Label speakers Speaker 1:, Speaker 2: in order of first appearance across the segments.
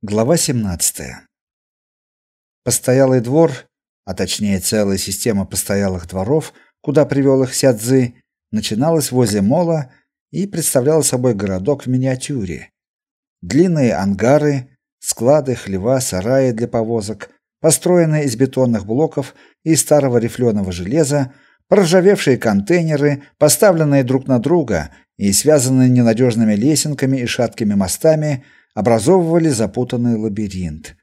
Speaker 1: Глава 17. Постоялый двор, а точнее целая система постоялых дворов, куда привел их Сядзы, начиналась возле мола и представляла собой городок в миниатюре. Длинные ангары, склады, хлева, сараи для повозок, построенные из бетонных блоков и старого рифленого железа, проржавевшие контейнеры, поставленные друг на друга и связанные ненадежными лесенками и шаткими мостами – образовывали запутанный лабиринт.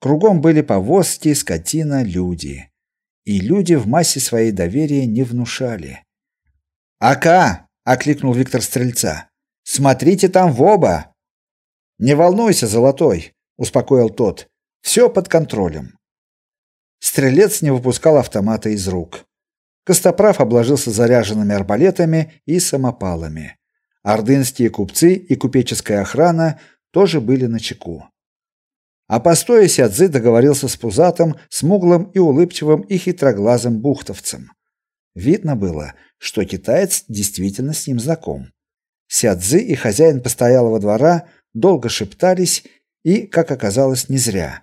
Speaker 1: Кругом были повозки, скотина, люди. И люди в массе своей доверия не внушали. «Ака!» — окликнул Виктор Стрельца. «Смотрите там в оба!» «Не волнуйся, Золотой!» — успокоил тот. «Все под контролем». Стрелец не выпускал автомата из рук. Костоправ обложился заряженными арбалетами и самопалами. Ордынские купцы и купеческая охрана тоже были на чеку. А постоя Сядзы договорился с пузатым, смуглым и улыбчивым и хитроглазым бухтовцем. Видно было, что китаец действительно с ним знаком. Сядзы и хозяин постоялого двора долго шептались, и, как оказалось, не зря.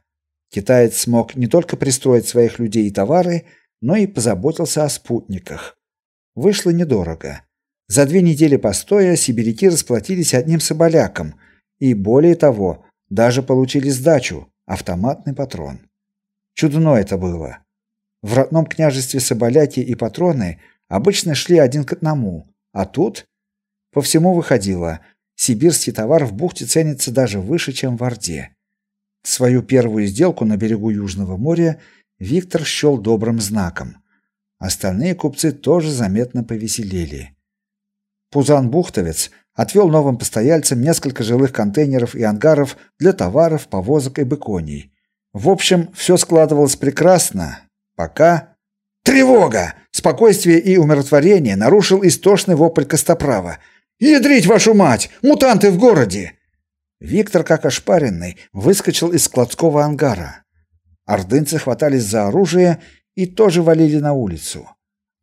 Speaker 1: Китаец смог не только пристроить своих людей и товары, но и позаботился о спутниках. Вышло недорого. За две недели постоя сибиряки расплатились одним соболяком – и более того, даже получили сдачу автоматный патрон. Чудно это было. В родном княжестве соболяки и патроны обычно шли один к одному, а тут по всему выходило, сибирский товар в бухте ценится даже выше, чем в Орде. Свою первую сделку на берегу Южного моря Виктор счел добрым знаком. Остальные купцы тоже заметно повеселели. Пузан-бухтовец отвел новым постояльцам несколько жилых контейнеров и ангаров для товаров, повозок и быконий. В общем, все складывалось прекрасно, пока тревога, спокойствие и умиротворение нарушил истошный вопль Костоправа. Ядрить вашу мать, мутанты в городе. Виктор, как ошпаренный, выскочил из складского ангара. Ордынцы хватались за оружие и тоже валили на улицу.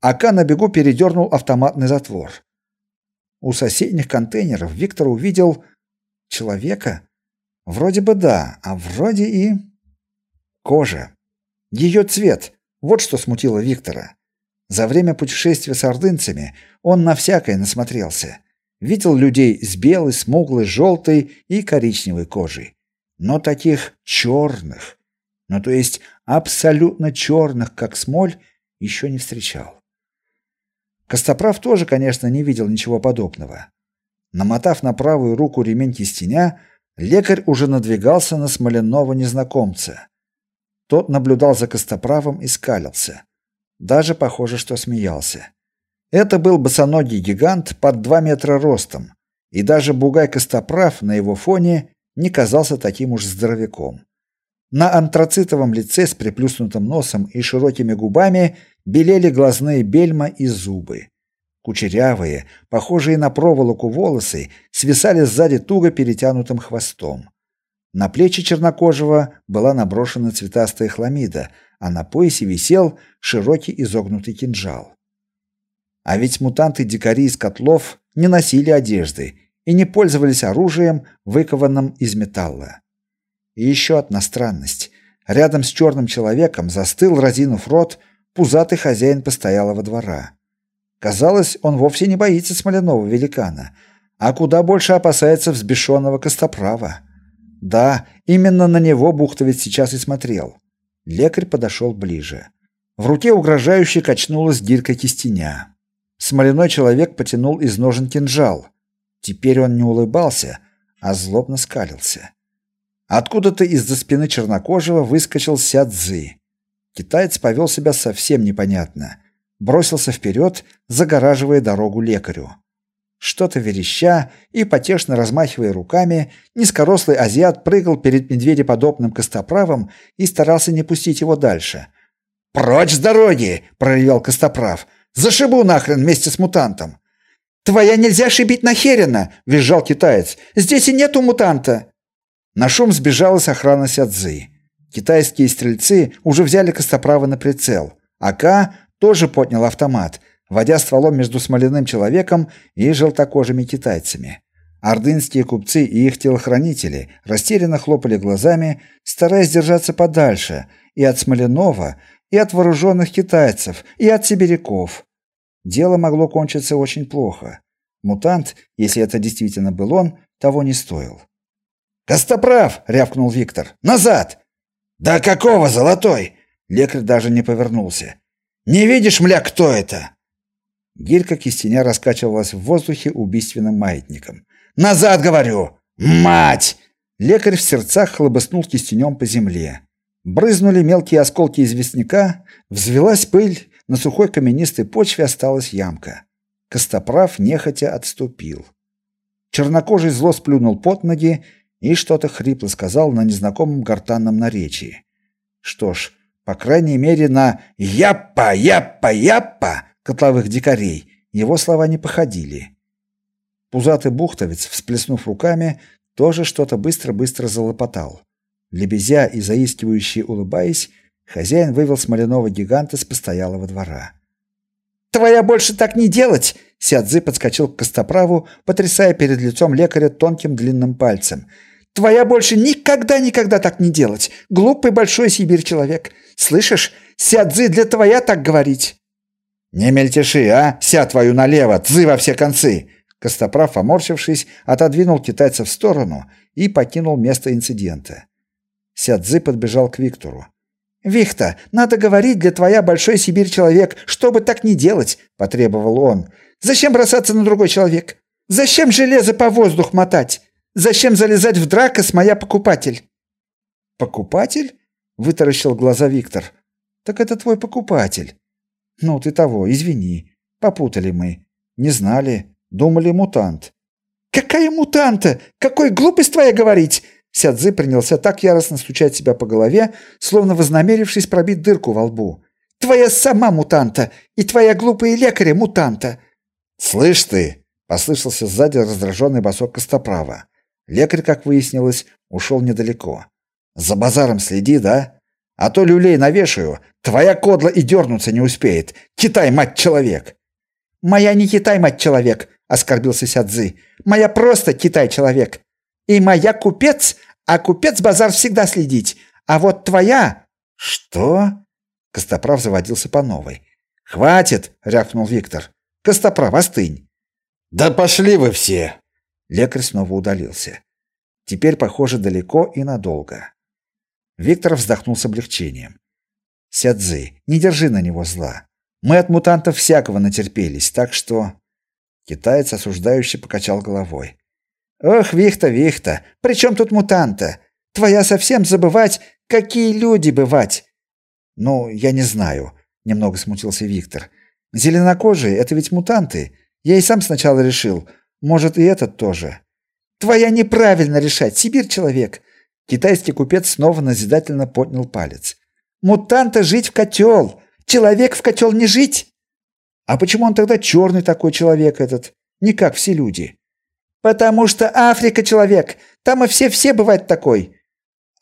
Speaker 1: Ака на бегу передернул автоматный затвор. У соседних контейнеров Виктор увидел человека. Вроде бы да, а вроде и кожа. Ее цвет. Вот что смутило Виктора. За время путешествия с ордынцами он на всякое насмотрелся. Видел людей с белой, смуглой, желтой и коричневой кожей, но таких черных, ну то есть абсолютно черных, как смоль, еще не встречал. Костоправ тоже, конечно, не видел ничего подобного. Намотав на правую руку ремень кистеня, лекарь уже надвигался на смоляного незнакомца. Тот наблюдал за Костоправом и скалился. Даже похоже, что смеялся. Это был босоногий гигант под два метра ростом, и даже бугай Костоправ на его фоне не казался таким уж здоровяком. На антрацитовом лице с приплюснутым носом и широкими губами белели глазные бельма и зубы. Кучерявые, похожие на проволоку волосы, свисали сзади туго перетянутым хвостом. На плечи чернокожего была наброшена цветастая хламида, а на поясе висел широкий изогнутый кинжал. А ведь мутанты-дикари из котлов не носили одежды и не пользовались оружием, выкованным из металла. И еще одна странность. Рядом с черным человеком застыл, разинув рот, пузатый хозяин постоялого двора. Казалось, он вовсе не боится смоляного великана, а куда больше опасается взбешенного костоправа. Да, именно на него бухтовец сейчас и смотрел. Лекарь подошел ближе. В руке угрожающе качнулась гирька кистеня. Смоляной человек потянул из ножен кинжал. Теперь он не улыбался, а злобно скалился. Откуда-то из-за спины чернокожего выскочил Сядзы. Китаец повел себя совсем непонятно. Бросился вперед, загораживая дорогу лекарю. Что-то вереща и потешно размахивая руками, низкорослый азиат прыгал перед медведеподобным костоправом и старался не пустить его дальше. «Прочь с дороги!» — проревел костоправ. «Зашибу нахрен вместе с мутантом!» «Твоя нельзя шибить нахеренно!» — визжал китаец. «Здесь и нету мутанта!» На шум сбежалась охрана Сядзы. Китайские стрельцы уже взяли костоправа на прицел. АК тоже поднял автомат, водя стволом между смоляным человеком и желтокожими китайцами. Ордынские купцы и их телохранители растерянно хлопали глазами, стараясь держаться подальше и от Смоленова, и от вооруженных китайцев, и от сибиряков. Дело могло кончиться очень плохо. Мутант, если это действительно был он, того не стоил. «Костоправ!» — рявкнул Виктор. «Назад!» «Да какого, золотой?» Лекарь даже не повернулся. «Не видишь, мля, кто это?» Гирька кистеня раскачивалась в воздухе убийственным маятником. Назад, говорю! Мать!» Лекарь в сердцах хлобыснул кистенем по земле. Брызнули мелкие осколки известняка, взвелась пыль, на сухой каменистой почве осталась ямка. Костоправ нехотя отступил. Чернокожий зло сплюнул под ноги и что-то хрипло сказал на незнакомом гортанном наречии. Что ж, по крайней мере, на «яппа, яппа, яппа» котловых дикарей его слова не походили. Пузатый бухтовец, всплеснув руками, тоже что-то быстро-быстро залопотал. Лебезя и заискивающе улыбаясь, хозяин вывел смоляного гиганта с постоялого двора. «Твоя больше так не делать!» Сядзы подскочил к костоправу, потрясая перед лицом лекаря тонким длинным пальцем. «Твоя больше никогда-никогда так не делать! Глупый большой Сибирь человек! Слышишь, Сядзы для твоя так говорить!» «Не мельтеши, а! Ся твою налево! Цзы во все концы!» Костоправ, оморщившись, отодвинул китайца в сторону и покинул место инцидента. Сядзы подбежал к Виктору. «Вихта, надо говорить для твоя большой Сибирь человек, чтобы так не делать», — потребовал он. «Зачем бросаться на другой человек? Зачем железо по воздух мотать? Зачем залезать в драка с моя покупатель?» «Покупатель?» — вытаращил глаза Виктор. «Так это твой покупатель». «Ну ты того, извини. Попутали мы. Не знали. Думали мутант. Какая мутанта? Какой глупость твоя говорить? Сядзы принялся так яростно стучать себя по голове, словно вознамерившись пробить дырку во лбу. Твоя сама мутанта и твоя глупая лекаря мутанта. Слышь ты, послышался сзади раздраженный босок Костоправа. Лекарь, как выяснилось, ушел недалеко. За базаром следи, да? А то люлей навешаю, твоя кодла и дернуться не успеет. Китай, мать человек. Моя не Китай, мать человек, оскорбился Сядзы. Моя просто Китай-человек. И моя купец, а купец базар всегда следить. А вот твоя... Что? Костоправ заводился по новой. Хватит, рявкнул Виктор. Костоправ, остынь. Да пошли вы все. Лекарь снова удалился. Теперь, похоже, далеко и надолго. Виктор вздохнул с облегчением. Сядзы, не держи на него зла. Мы от мутантов всякого натерпелись, так что Китаец осуждающе покачал головой. Ох, Вихта, Вихта, при чем тут мутанта? Твоя совсем забывать, какие люди бывать. Ну, я не знаю, немного смутился Виктор. Зеленокожие это ведь мутанты. Я и сам сначала решил, может, и этот тоже. Твоя неправильно решать, Сибирь человек. Китайский купец снова назидательно поднял палец. Мутанта жить в котел, человек в котел не жить. А почему он тогда черный такой человек этот, не как все люди? Потому что Африка человек. Там и все-все бывает такой.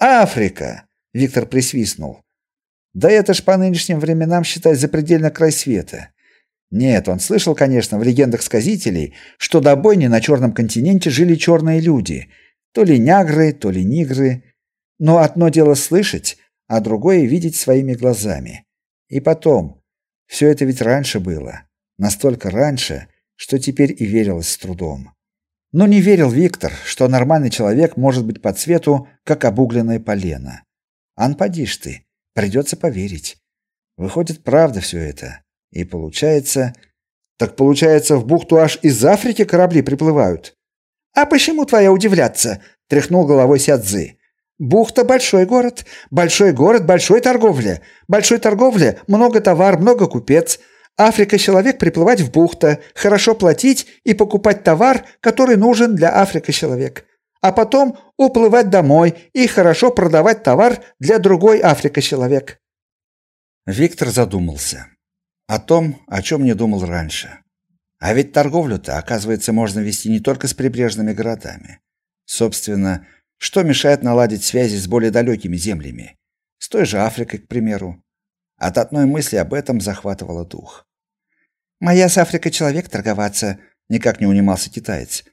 Speaker 1: Африка, Виктор присвистнул. Да это ж по нынешним временам считать запредельно край света. Нет, он слышал, конечно, в легендах сказителей, что до бойни на черном континенте жили черные люди, то ли нягры, то ли нигры. Но одно дело слышать, а другое видеть своими глазами. И потом, все это ведь раньше было. Настолько раньше, что теперь и верилось с трудом. Но не верил Виктор, что нормальный человек может быть по цвету, как обугленное полено. Ан подишь ты, придется поверить. Выходит, правда все это. И получается... Так получается, в бухту аж из Африки корабли приплывают. А почему твоя удивляться? Тряхнул головой Сядзы. Бухта большой город, большой город, большой торговля. Большой торговля, много товар, много купец. Африка человек приплывать в бухта, хорошо платить и покупать товар, который нужен для Африка человек. А потом уплывать домой и хорошо продавать товар для другой Африка человек. Виктор задумался о том, о чем не думал раньше. А ведь торговлю-то, оказывается, можно вести не только с прибрежными городами. Собственно, что мешает наладить связи с более далекими землями? С той же Африкой, к примеру. От одной мысли об этом захватывало дух. «Моя с Африкой человек торговаться», — никак не унимался китаец.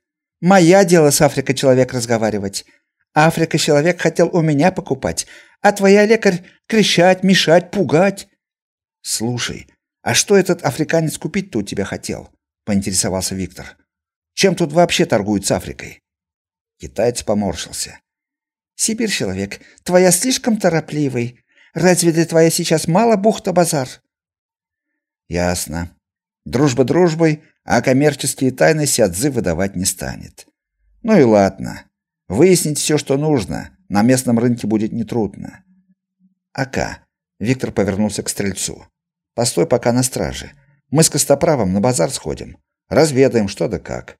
Speaker 2: Моя дело с Африкой человек разговаривать. Африка человек хотел у меня покупать, а твоя лекарь кричать, мешать, пугать.
Speaker 1: Слушай, а что этот африканец купить-то у тебя хотел? поинтересовался Виктор. Чем тут вообще торгуют с Африкой? Китаец поморщился.
Speaker 2: Сибирь человек, твоя слишком торопливый. Разве для твоя сейчас мало бухта-базар?
Speaker 1: Ясно. Дружба дружбой, а коммерческие тайны Сядзы выдавать не станет. Ну и ладно. Выяснить все, что нужно, на местном рынке будет нетрудно. Ака. Виктор повернулся к стрельцу. Постой пока на страже. Мы с Костоправом на базар сходим. Разведаем, что да как.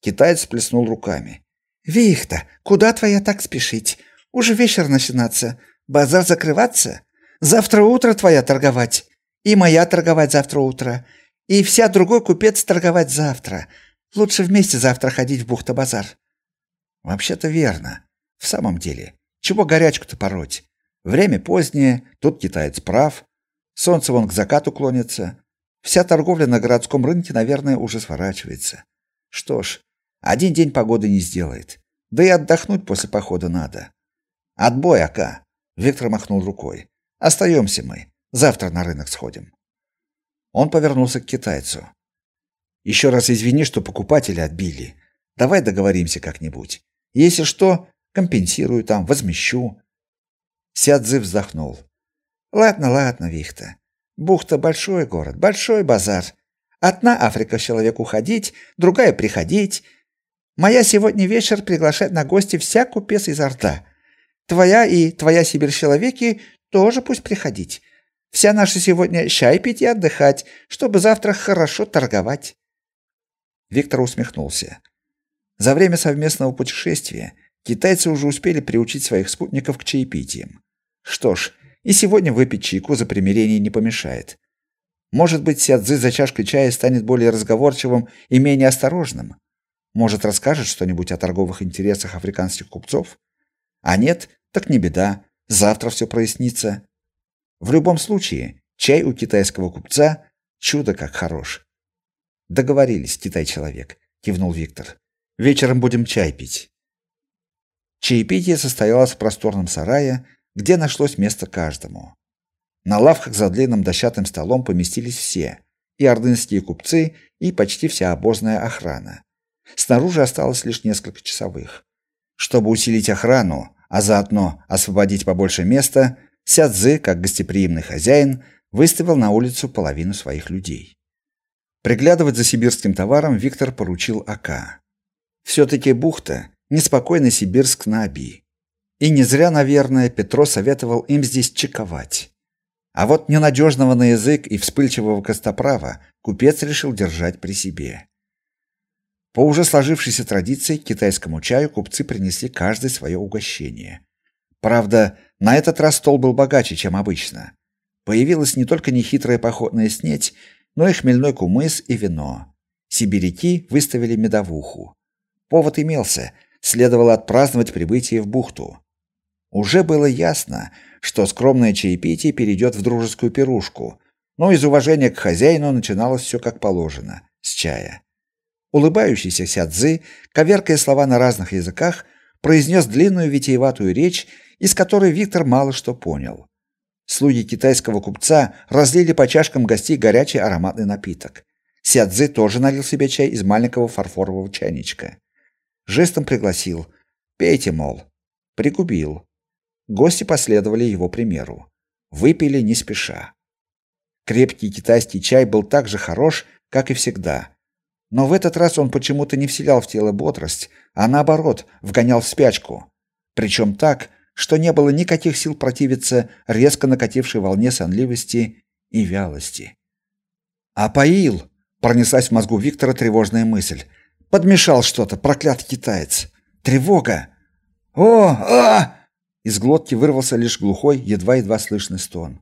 Speaker 1: Китаец сплеснул руками.
Speaker 2: «Вихта, куда твоя так спешить? Уже вечер начинаться. Базар закрываться? Завтра утро твоя торговать. И моя торговать завтра утро. И вся другой купец торговать завтра. Лучше вместе завтра ходить в бухта-базар.
Speaker 1: Вообще-то верно. В самом деле, чего горячку-то пороть? Время позднее, тут китаец прав. Солнце вон к закату клонится. Вся торговля на городском рынке, наверное, уже сворачивается. Что ж, один день погоды не сделает. Да и отдохнуть после похода надо. Отбой, Ака. Виктор махнул рукой. Остаемся мы. Завтра на рынок сходим. Он повернулся к китайцу. Еще раз извини, что покупатели отбили. Давай договоримся как-нибудь. Если что, компенсирую там, возмещу. Сядзы вздохнул.
Speaker 2: Ладно, ладно, Вихта. Бухта большой город, большой базар. Одна Африка человек уходить, другая приходить. Моя сегодня вечер приглашать на гости вся купец изо рта. Твоя и твоя Сибирь человеки тоже пусть приходить. Вся наша сегодня чай пить и отдыхать, чтобы завтра хорошо торговать.
Speaker 1: Виктор усмехнулся. За время совместного путешествия китайцы уже успели приучить своих спутников к чаепитиям. Что ж, и сегодня выпить чайку за примирение не помешает. Может быть, Сядзы за чашкой чая станет более разговорчивым и менее осторожным. Может, расскажет что-нибудь о торговых интересах африканских купцов? А нет, так не беда. Завтра все прояснится. В любом случае, чай у китайского купца чудо как хорош. Договорились, Китай-человек, кивнул Виктор. Вечером будем чай пить. Чаепитие состоялось в просторном сарае, где нашлось место каждому. На лавках за длинным дощатым столом поместились все: и ордынские купцы, и почти вся обозная охрана. Снаружи осталось лишь несколько часовых. Чтобы усилить охрану, а заодно освободить побольше места, Сядзы, как гостеприимный хозяин, выставил на улицу половину своих людей. Приглядывать за сибирским товаром Виктор поручил АК. Все-таки бухта – неспокойный Сибирск на Оби. И не зря, наверное, Петро советовал им здесь чековать. А вот ненадежного на язык и вспыльчивого костоправа купец решил держать при себе. По уже сложившейся традиции китайскому чаю купцы принесли каждый свое угощение. Правда, на этот раз стол был богаче, чем обычно. Появилась не только нехитрая походная снеть, но и хмельной кумыс и вино. Сибиряки выставили медовуху. Повод имелся, следовало отпраздновать прибытие в бухту. Уже было ясно, что скромное чаепитие перейдет в дружескую пирушку, но из уважения к хозяину начиналось все как положено, с чая. Улыбающийся Сядзы, коверкая слова на разных языках, произнес длинную витиеватую речь из которой Виктор мало что понял. Слуги китайского купца разлили по чашкам гостей горячий ароматный напиток. Сядзы тоже налил себе чай из маленького фарфорового чайничка. Жестом пригласил. «Пейте, мол». Пригубил. Гости последовали его примеру. Выпили не спеша. Крепкий китайский чай был так же хорош, как и всегда. Но в этот раз он почему-то не вселял в тело бодрость, а наоборот, вгонял в спячку. Причем так, что не было никаких сил противиться резко накатившей волне сонливости и вялости. «А поил!» — пронеслась в мозгу Виктора тревожная мысль. «Подмешал что-то, проклятый китаец! Тревога! О, а!» Из глотки вырвался лишь глухой, едва-едва слышный стон.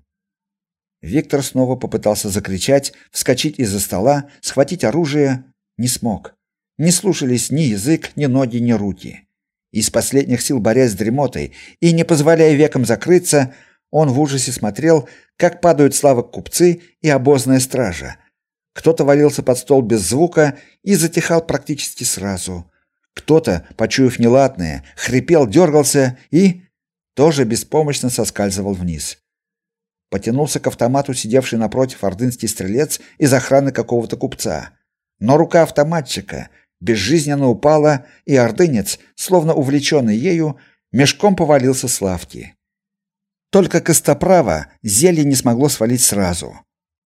Speaker 1: Виктор снова попытался закричать, вскочить из-за стола, схватить оружие, не смог. Не слушались ни язык, ни ноги, ни руки. Из последних сил борясь с дремотой и не позволяя векам закрыться, он в ужасе смотрел, как падают славы купцы и обозная стража. Кто-то валился под стол без звука и затихал практически сразу. Кто-то, почуяв неладное, хрипел, дергался и тоже беспомощно соскальзывал вниз. Потянулся к автомату сидевший напротив ордынский стрелец из охраны какого-то купца. Но рука автоматчика безжизненно упала, и ордынец, словно увлеченный ею, мешком повалился с лавки. Только костоправа зелье не смогло свалить сразу.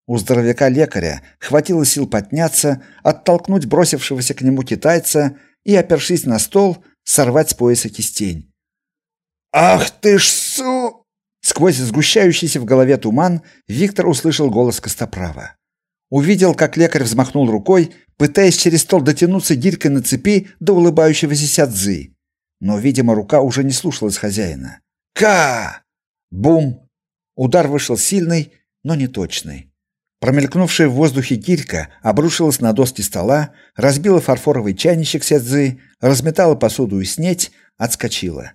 Speaker 1: У здоровяка-лекаря хватило сил подняться, оттолкнуть бросившегося к нему китайца и, опершись на стол, сорвать с пояса кистень. «Ах ты ж су!» Сквозь сгущающийся в голове туман Виктор услышал голос Костоправа. Увидел, как лекарь взмахнул рукой, пытаясь через стол дотянуться гирькой на цепи до улыбающегося Сядзы. Но, видимо, рука уже не слушалась хозяина. «Ка!» Бум! Удар вышел сильный, но не точный. Промелькнувшая в воздухе гирька обрушилась на доски стола, разбила фарфоровый чайничек сядзы, разметала посуду и снеть, отскочила.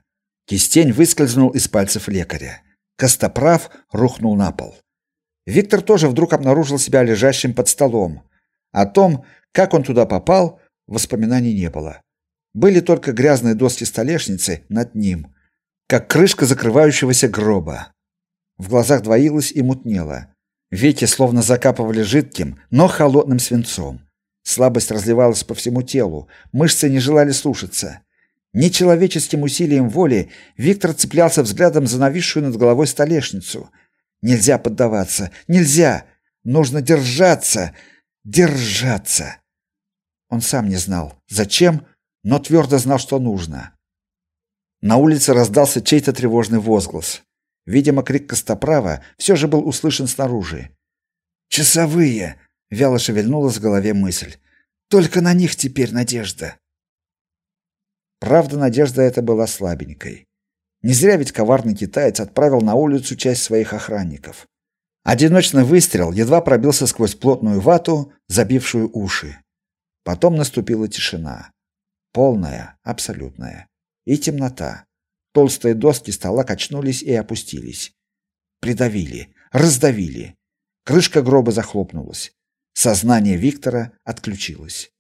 Speaker 1: Кистень выскользнул из пальцев лекаря. Костоправ рухнул на пол. Виктор тоже вдруг обнаружил себя лежащим под столом. О том, как он туда попал, воспоминаний не было. Были только грязные доски столешницы над ним, как крышка закрывающегося гроба. В глазах двоилось и мутнело. Веки словно закапывали жидким, но холодным свинцом. Слабость разливалась по всему телу, мышцы не желали слушаться. Нечеловеческим усилием воли Виктор цеплялся взглядом за нависшую над головой столешницу. Нельзя поддаваться, нельзя. Нужно держаться, держаться. Он сам не знал, зачем, но твердо знал, что нужно. На улице раздался чей-то тревожный возглас. Видимо, крик Костоправа все же был услышан снаружи. «Часовые!» — вяло шевельнулась в голове мысль. «Только на них теперь надежда!» Правда, надежда эта была слабенькой. Не зря ведь коварный китаец отправил на улицу часть своих охранников. Одиночный выстрел едва пробился сквозь плотную вату, забившую уши. Потом наступила тишина. Полная, абсолютная. И темнота. Толстые доски стола качнулись и опустились. Придавили, раздавили. Крышка гроба захлопнулась. Сознание Виктора отключилось.